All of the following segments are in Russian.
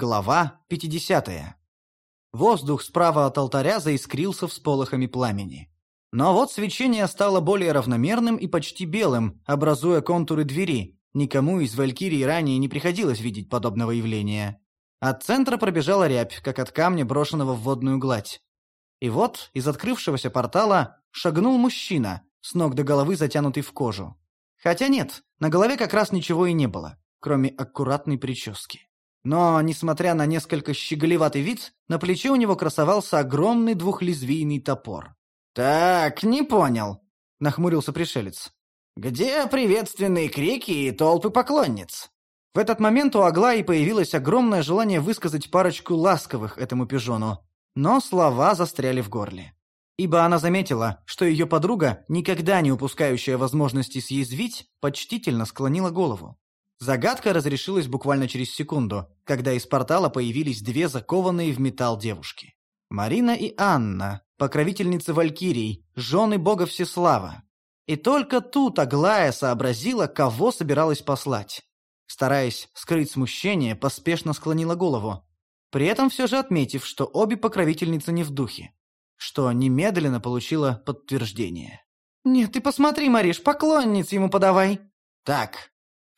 Глава 50. Воздух справа от алтаря заискрился всполохами пламени. Но вот свечение стало более равномерным и почти белым, образуя контуры двери. Никому из Валькирий ранее не приходилось видеть подобного явления. От центра пробежала рябь, как от камня, брошенного в водную гладь. И вот из открывшегося портала шагнул мужчина, с ног до головы затянутый в кожу. Хотя нет, на голове как раз ничего и не было, кроме аккуратной прически. Но, несмотря на несколько щеголеватый вид, на плече у него красовался огромный двухлезвийный топор. «Так, не понял», — нахмурился пришелец. «Где приветственные крики и толпы поклонниц?» В этот момент у Аглаи появилось огромное желание высказать парочку ласковых этому пижону, но слова застряли в горле. Ибо она заметила, что ее подруга, никогда не упускающая возможности съязвить, почтительно склонила голову. Загадка разрешилась буквально через секунду, когда из портала появились две закованные в металл девушки. Марина и Анна, покровительницы Валькирий, жены бога Всеслава. И только тут Аглая сообразила, кого собиралась послать. Стараясь скрыть смущение, поспешно склонила голову, при этом все же отметив, что обе покровительницы не в духе, что немедленно получила подтверждение. «Нет, ты посмотри, Мариш, поклонниц ему подавай!» «Так,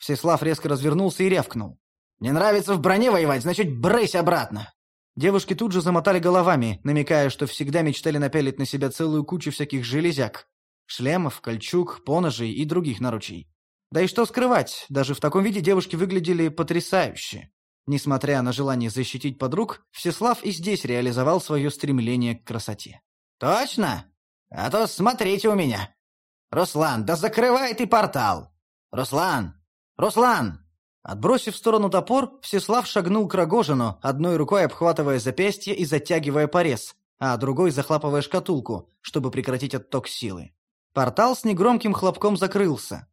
Всеслав резко развернулся и рявкнул. «Не нравится в броне воевать, значит, брысь обратно!» Девушки тут же замотали головами, намекая, что всегда мечтали напялить на себя целую кучу всяких железяк. Шлемов, кольчуг, поножей и других наручей. Да и что скрывать, даже в таком виде девушки выглядели потрясающе. Несмотря на желание защитить подруг, Всеслав и здесь реализовал свое стремление к красоте. «Точно? А то смотрите у меня! Руслан, да закрывай ты портал! Руслан, «Руслан!» Отбросив в сторону топор, Всеслав шагнул к Рогожину, одной рукой обхватывая запястье и затягивая порез, а другой захлапывая шкатулку, чтобы прекратить отток силы. Портал с негромким хлопком закрылся.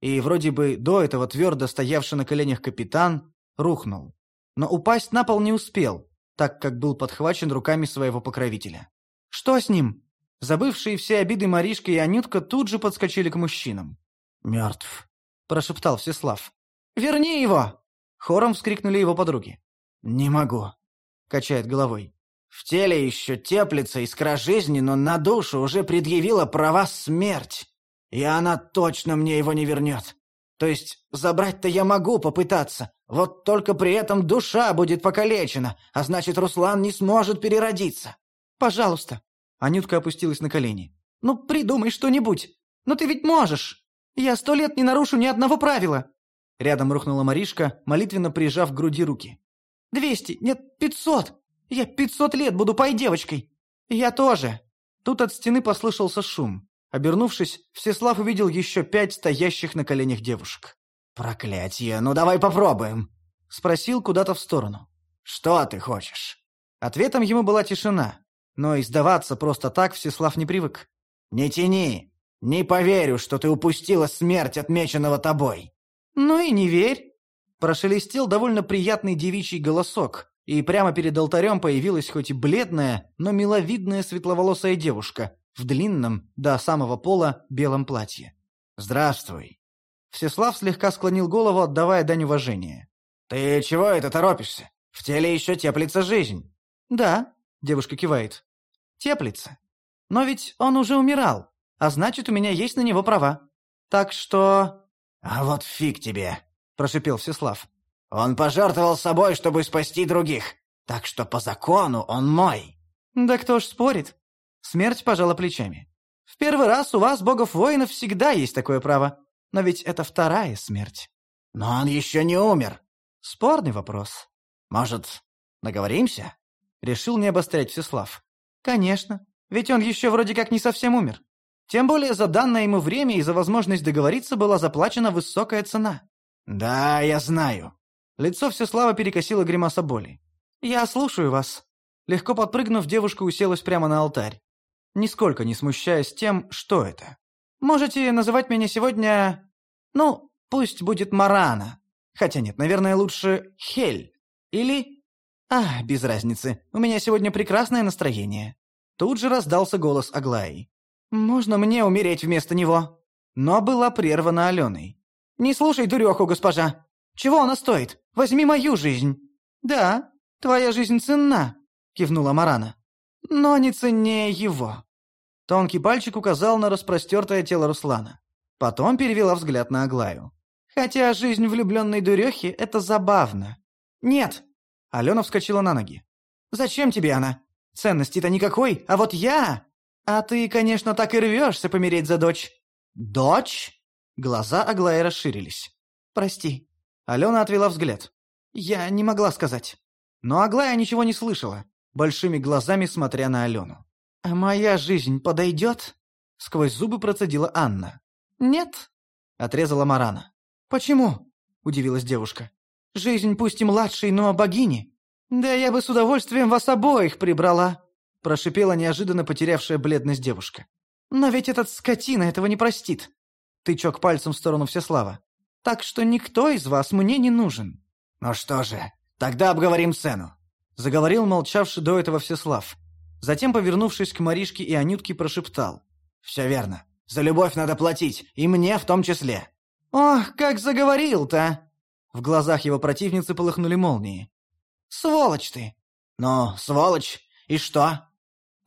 И вроде бы до этого твердо стоявший на коленях капитан рухнул. Но упасть на пол не успел, так как был подхвачен руками своего покровителя. «Что с ним?» Забывшие все обиды Маришка и Анютка тут же подскочили к мужчинам. «Мертв», прошептал Всеслав. «Верни его!» Хором вскрикнули его подруги. «Не могу», — качает головой. «В теле еще теплится искра жизни, но на душу уже предъявила права смерть. И она точно мне его не вернет. То есть забрать-то я могу попытаться, вот только при этом душа будет покалечена, а значит, Руслан не сможет переродиться». «Пожалуйста». Анютка опустилась на колени. «Ну, придумай что-нибудь. Ну ты ведь можешь!» Я сто лет не нарушу ни одного правила!» Рядом рухнула Маришка, молитвенно прижав к груди руки. «Двести, нет, пятьсот! Я пятьсот лет буду пой-девочкой!» «Я тоже!» Тут от стены послышался шум. Обернувшись, Всеслав увидел еще пять стоящих на коленях девушек. «Проклятие! Ну давай попробуем!» Спросил куда-то в сторону. «Что ты хочешь?» Ответом ему была тишина. Но издаваться просто так Всеслав не привык. «Не тяни! Не поверю, что ты упустила смерть, отмеченного тобой. Ну и не верь. Прошелестел довольно приятный девичий голосок, и прямо перед алтарем появилась хоть и бледная, но миловидная светловолосая девушка в длинном, до самого пола, белом платье. «Здравствуй». Всеслав слегка склонил голову, отдавая дань уважения. «Ты чего это торопишься? В теле еще теплится жизнь». «Да», — девушка кивает. «Теплится. Но ведь он уже умирал а значит, у меня есть на него права. Так что...» «А вот фиг тебе!» – прошипел Всеслав. «Он пожертвовал собой, чтобы спасти других, так что по закону он мой». «Да кто ж спорит?» Смерть пожала плечами. «В первый раз у вас, богов-воинов, всегда есть такое право. Но ведь это вторая смерть». «Но он еще не умер». «Спорный вопрос». «Может, наговоримся?» Решил не обострять Всеслав. «Конечно. Ведь он еще вроде как не совсем умер. Тем более за данное ему время и за возможность договориться была заплачена высокая цена. «Да, я знаю». Лицо Всеслава перекосило гримаса боли. «Я слушаю вас». Легко подпрыгнув, девушка уселась прямо на алтарь, нисколько не смущаясь тем, что это. «Можете называть меня сегодня... Ну, пусть будет Марана. Хотя нет, наверное, лучше Хель. Или... А, без разницы, у меня сегодня прекрасное настроение». Тут же раздался голос Аглаи. «Можно мне умереть вместо него?» Но была прервана Аленой. «Не слушай дуреху, госпожа! Чего она стоит? Возьми мою жизнь!» «Да, твоя жизнь ценна», — кивнула Марана. «Но не ценнее его». Тонкий пальчик указал на распростертое тело Руслана. Потом перевела взгляд на Аглаю. «Хотя жизнь влюбленной дурехи — это забавно». «Нет!» — Алена вскочила на ноги. «Зачем тебе она? Ценности-то никакой, а вот я...» «А ты, конечно, так и рвешься помереть за дочь». «Дочь?» Глаза Аглаи расширились. «Прости». Алена отвела взгляд. «Я не могла сказать». Но Аглая ничего не слышала, большими глазами смотря на Алену. «А моя жизнь подойдет?» Сквозь зубы процедила Анна. «Нет», — отрезала Марана. «Почему?» — удивилась девушка. «Жизнь пусть и младшей, но богини. Да я бы с удовольствием вас обоих прибрала», — прошипела неожиданно потерявшая бледность девушка. «Но ведь этот скотина этого не простит». Тычок пальцем в сторону Всеслава. «Так что никто из вас мне не нужен». «Ну что же, тогда обговорим цену», — заговорил молчавший до этого Всеслав. Затем, повернувшись к Маришке и Анютке, прошептал. «Все верно. За любовь надо платить, и мне в том числе». «Ох, как заговорил-то!» В глазах его противницы полыхнули молнии. «Сволочь ты!» «Ну, сволочь, и что?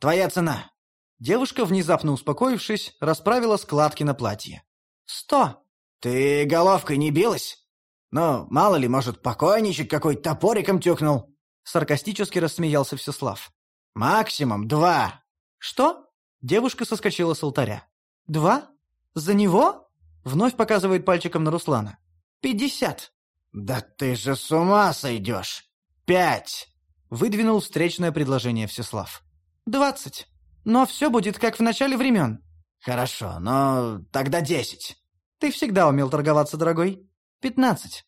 Твоя цена!» Девушка, внезапно успокоившись, расправила складки на платье. «Сто!» «Ты головкой не билась? Ну, мало ли, может, покойничек какой топориком тюкнул?» Саркастически рассмеялся Всеслав. «Максимум два!» «Что?» Девушка соскочила с алтаря. «Два? За него?» Вновь показывает пальчиком на Руслана. «Пятьдесят!» «Да ты же с ума сойдешь! Пять!» Выдвинул встречное предложение Всеслав. «Двадцать. Но все будет как в начале времен». «Хорошо, но тогда десять». «Ты всегда умел торговаться, дорогой. Пятнадцать».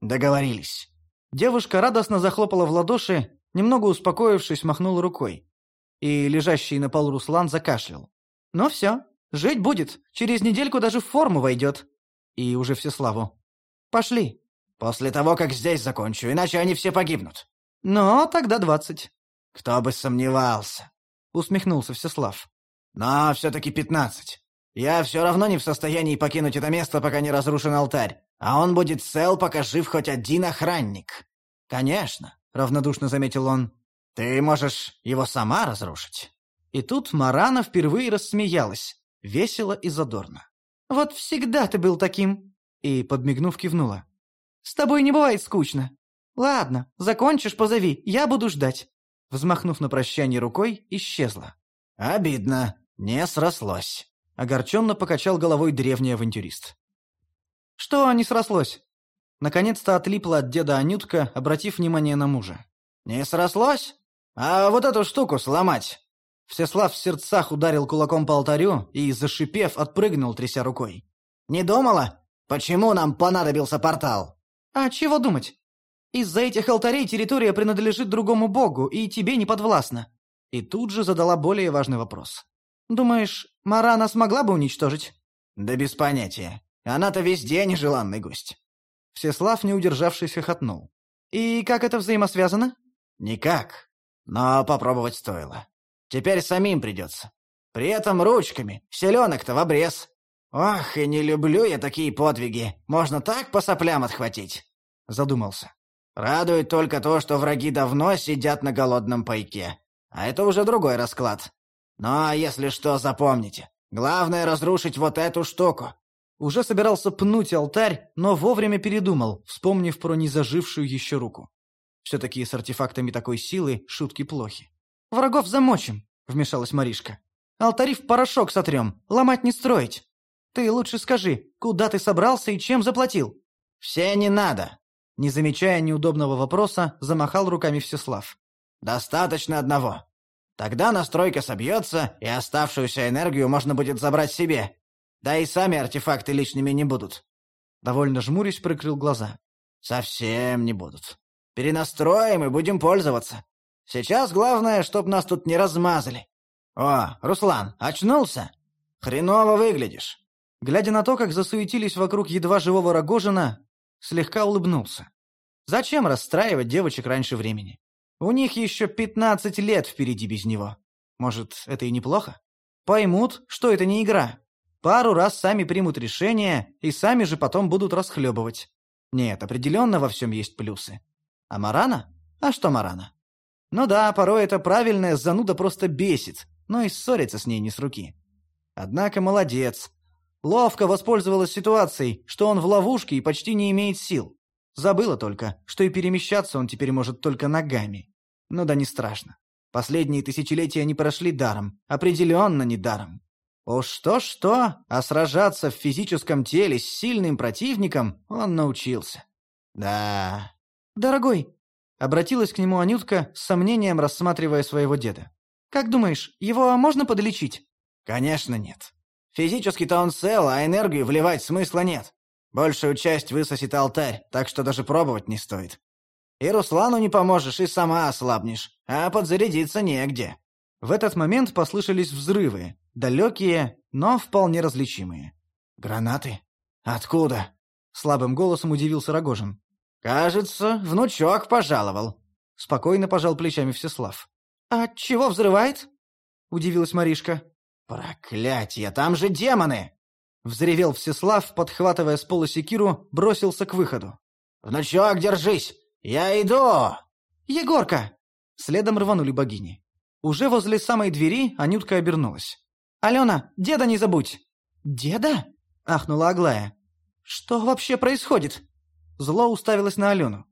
«Договорились». Девушка радостно захлопала в ладоши, немного успокоившись, махнула рукой. И лежащий на полу Руслан закашлял. «Ну все, жить будет, через недельку даже в форму войдет». И уже Всеславу. «Пошли». После того, как здесь закончу, иначе они все погибнут. Но тогда двадцать. Кто бы сомневался. Усмехнулся Всеслав. Но все-таки пятнадцать. Я все равно не в состоянии покинуть это место, пока не разрушен алтарь. А он будет цел, пока жив хоть один охранник. Конечно, равнодушно заметил он. Ты можешь его сама разрушить. И тут Марана впервые рассмеялась, весело и задорно. «Вот всегда ты был таким!» И, подмигнув, кивнула. С тобой не бывает скучно. Ладно, закончишь, позови, я буду ждать». Взмахнув на прощание рукой, исчезла. «Обидно, не срослось», — огорченно покачал головой древний авантюрист. «Что не срослось?» Наконец-то отлипла от деда Анютка, обратив внимание на мужа. «Не срослось? А вот эту штуку сломать!» Всеслав в сердцах ударил кулаком по алтарю и, зашипев, отпрыгнул, тряся рукой. «Не думала? Почему нам понадобился портал?» «А чего думать? Из-за этих алтарей территория принадлежит другому богу, и тебе не подвластна». И тут же задала более важный вопрос. «Думаешь, Марана смогла бы уничтожить?» «Да без понятия. Она-то везде нежеланный гость». Всеслав, не удержавшись, хохотнул. «И как это взаимосвязано?» «Никак. Но попробовать стоило. Теперь самим придется. При этом ручками. Селенок-то в обрез. «Ох, и не люблю я такие подвиги. Можно так по соплям отхватить!» Задумался. «Радует только то, что враги давно сидят на голодном пайке. А это уже другой расклад. Но если что, запомните. Главное разрушить вот эту штуку». Уже собирался пнуть алтарь, но вовремя передумал, вспомнив про незажившую еще руку. Все-таки с артефактами такой силы шутки плохи. «Врагов замочим», — вмешалась Маришка. «Алтари в порошок сотрем, ломать не строить». Ты лучше скажи, куда ты собрался и чем заплатил?» «Все не надо!» Не замечая неудобного вопроса, замахал руками Всеслав. «Достаточно одного. Тогда настройка собьется, и оставшуюся энергию можно будет забрать себе. Да и сами артефакты личными не будут». Довольно жмурясь, прикрыл глаза. «Совсем не будут. Перенастроим и будем пользоваться. Сейчас главное, чтоб нас тут не размазали. О, Руслан, очнулся? Хреново выглядишь». Глядя на то, как засуетились вокруг едва живого Рогожина, слегка улыбнулся. Зачем расстраивать девочек раньше времени? У них еще пятнадцать лет впереди без него. Может, это и неплохо? Поймут, что это не игра. Пару раз сами примут решение и сами же потом будут расхлебывать. Нет, определенно во всем есть плюсы. А Марана? А что Марана? Ну да, порой эта правильная зануда просто бесит, но и ссориться с ней не с руки. Однако молодец. Ловко воспользовалась ситуацией, что он в ловушке и почти не имеет сил. Забыла только, что и перемещаться он теперь может только ногами. Ну да не страшно. Последние тысячелетия не прошли даром, определенно не даром. Уж что-что, а сражаться в физическом теле с сильным противником он научился. Да. «Дорогой!» — обратилась к нему Анютка с сомнением, рассматривая своего деда. «Как думаешь, его можно подлечить?» «Конечно нет. Физически-то он цел, а энергию вливать смысла нет. Большую часть высосет алтарь, так что даже пробовать не стоит. И Руслану не поможешь, и сама ослабнешь, а подзарядиться негде». В этот момент послышались взрывы, далекие, но вполне различимые. «Гранаты? Откуда?» — слабым голосом удивился Рогожин. «Кажется, внучок пожаловал», — спокойно пожал плечами Всеслав. «А чего взрывает?» — удивилась Маришка. «Проклятье, там же демоны!» Взревел Всеслав, подхватывая с пола секиру, бросился к выходу. «Внучок, держись! Я иду!» «Егорка!» Следом рванули богини. Уже возле самой двери Анютка обернулась. «Алена, деда не забудь!» «Деда?» — ахнула Аглая. «Что вообще происходит?» Зло уставилась на Алену.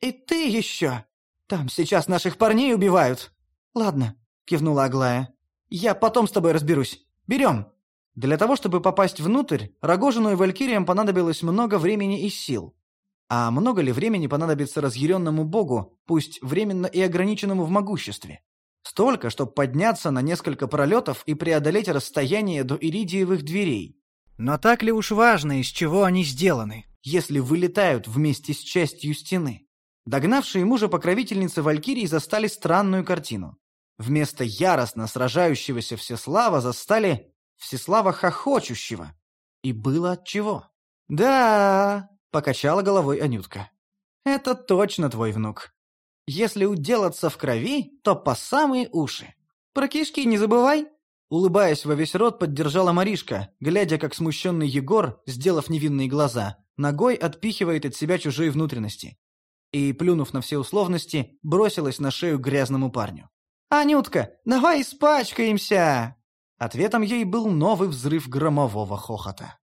«И ты еще! Там сейчас наших парней убивают!» «Ладно», — кивнула Аглая. «Я потом с тобой разберусь. Берем!» Для того, чтобы попасть внутрь, Рогожину и Валькириям понадобилось много времени и сил. А много ли времени понадобится разъяренному богу, пусть временно и ограниченному в могуществе? Столько, чтобы подняться на несколько пролетов и преодолеть расстояние до иридиевых дверей. Но так ли уж важно, из чего они сделаны, если вылетают вместе с частью стены? Догнавшие мужа покровительницы Валькирии застали странную картину. Вместо яростно сражающегося Всеслава застали Всеслава хохочущего. И было от чего. «Да», — покачала головой Анютка. «Это точно твой внук. Если уделаться в крови, то по самые уши. Про кишки не забывай!» Улыбаясь во весь рот, поддержала Маришка, глядя, как смущенный Егор, сделав невинные глаза, ногой отпихивает от себя чужие внутренности. И, плюнув на все условности, бросилась на шею грязному парню. «Анютка, давай испачкаемся!» Ответом ей был новый взрыв громового хохота.